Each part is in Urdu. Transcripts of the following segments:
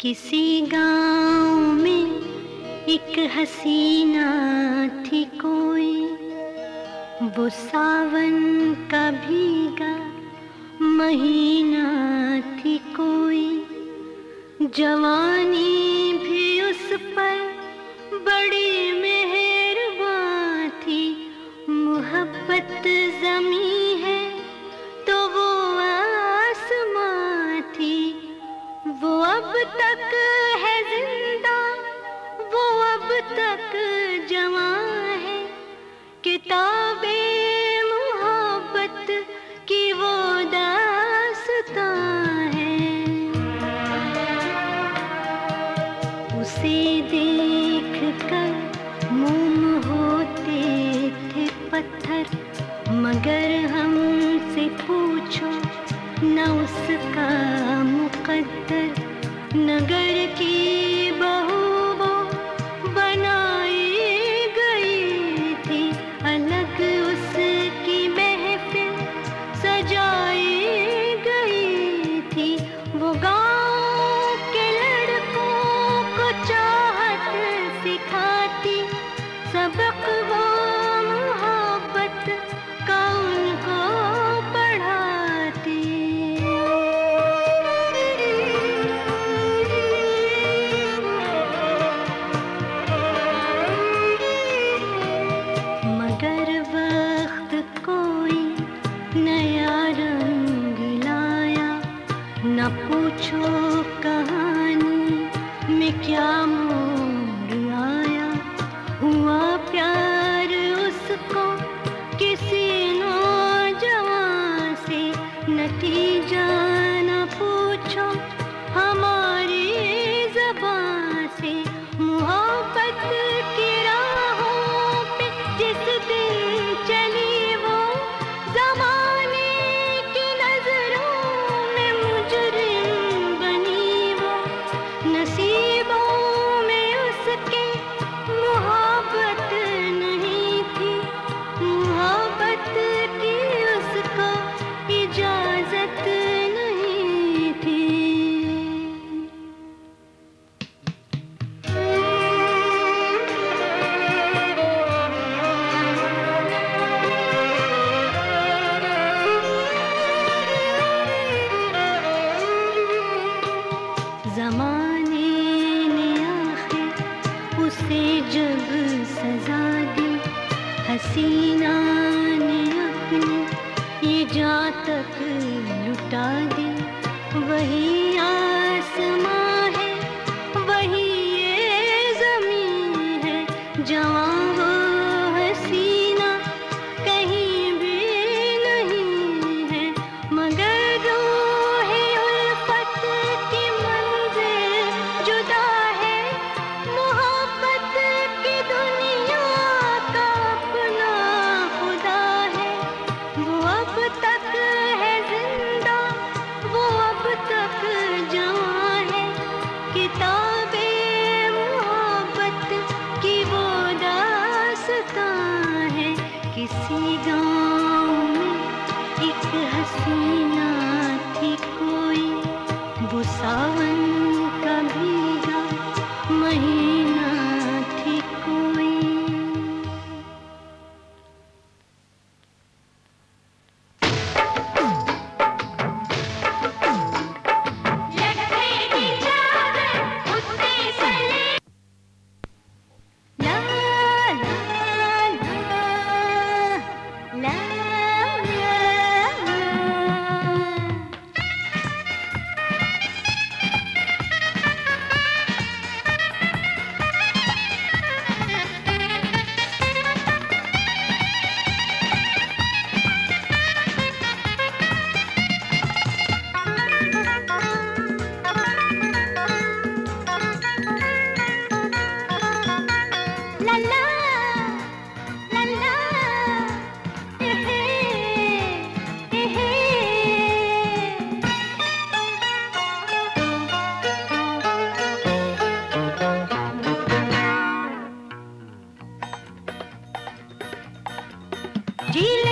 کسی گاؤں میں ایک حسینہ تھی کوئی۔ وہ ساون کا بھیگا مہینہ تھی کوئی۔ جوانی بھی اس پر بڑی مہربان تھی۔ محبت زمین کا مقدر نگر کی بہو مٹی تک لٹا دے دل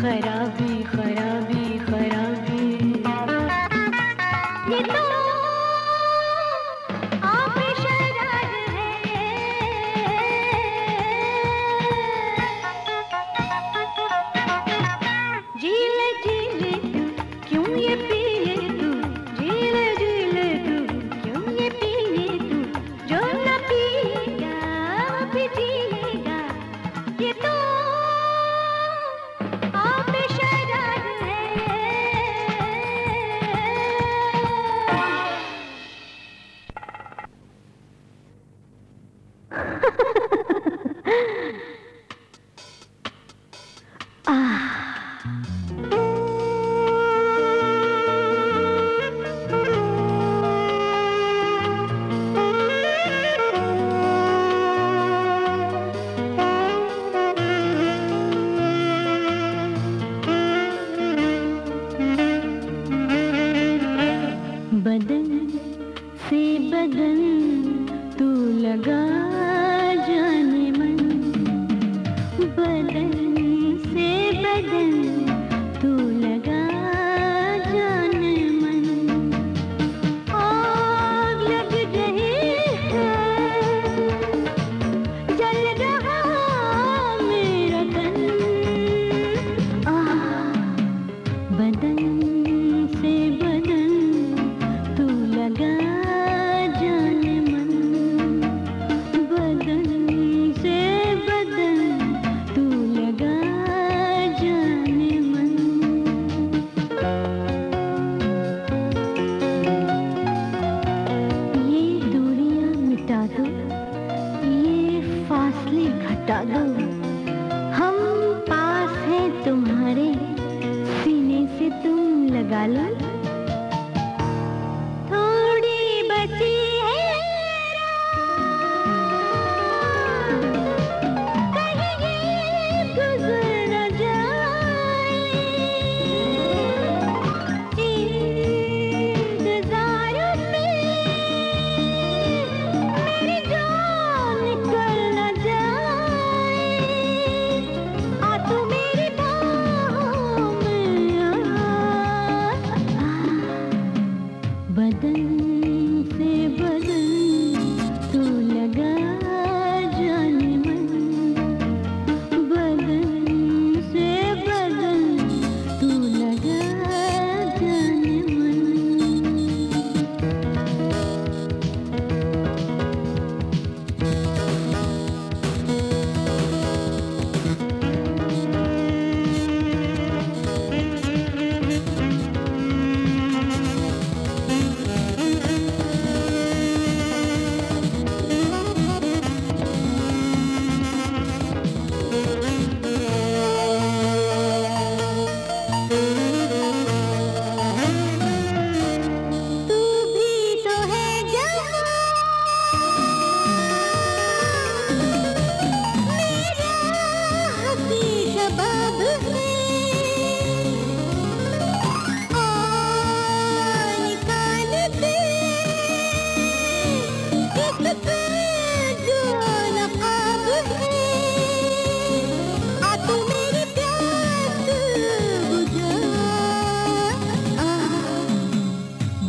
خراب دو ہم پاس ہیں تمہارے سینے سے تم لگا لو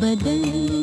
بدل